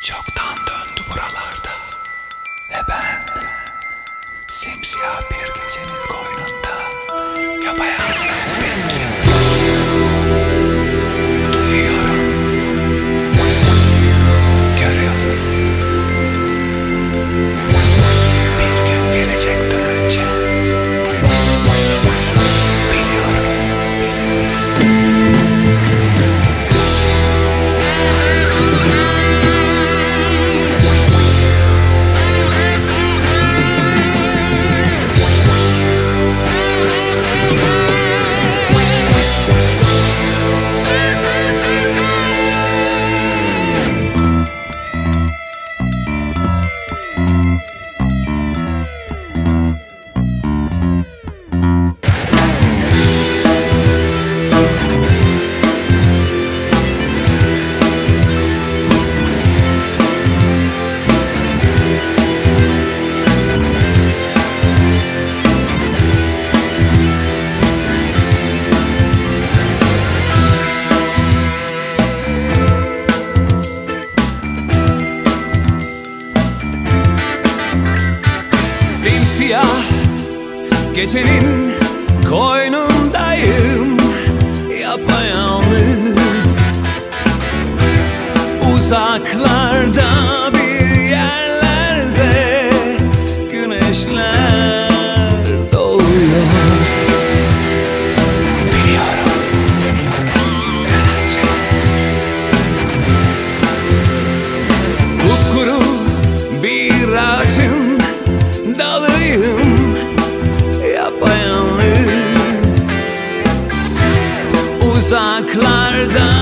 çoktan döndü buralarda. Ve ben simsiyah bir gecenin koynundayım Yapayalnız. Uzaklardan uzaklarda.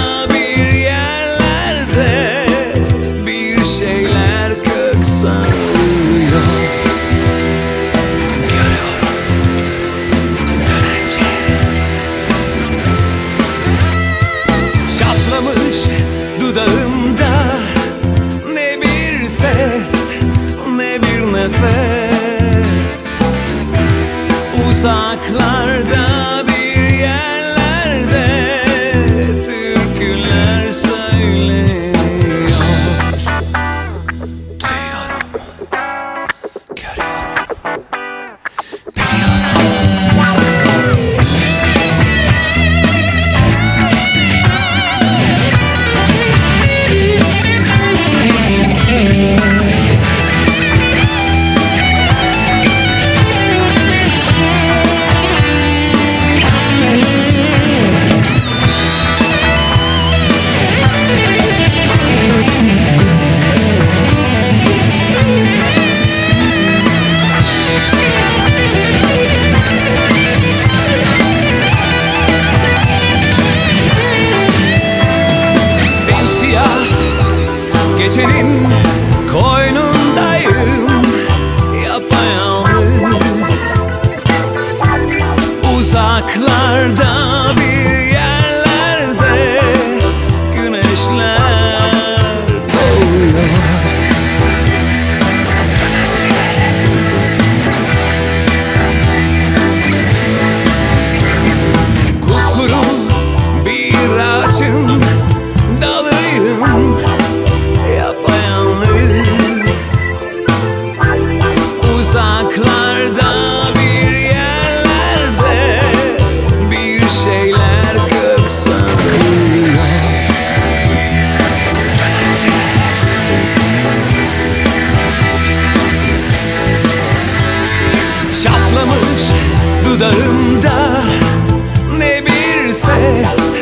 Koynundayım yapayalnız. Uzaklarda Dudağımda. Ne bir ses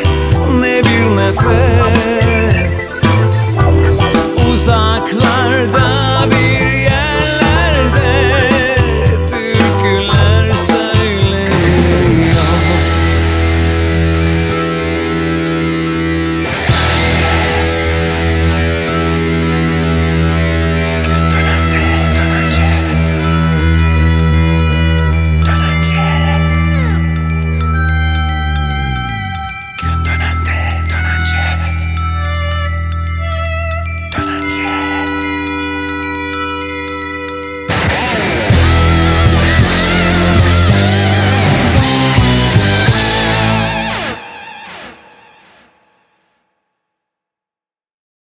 ne bir nefes.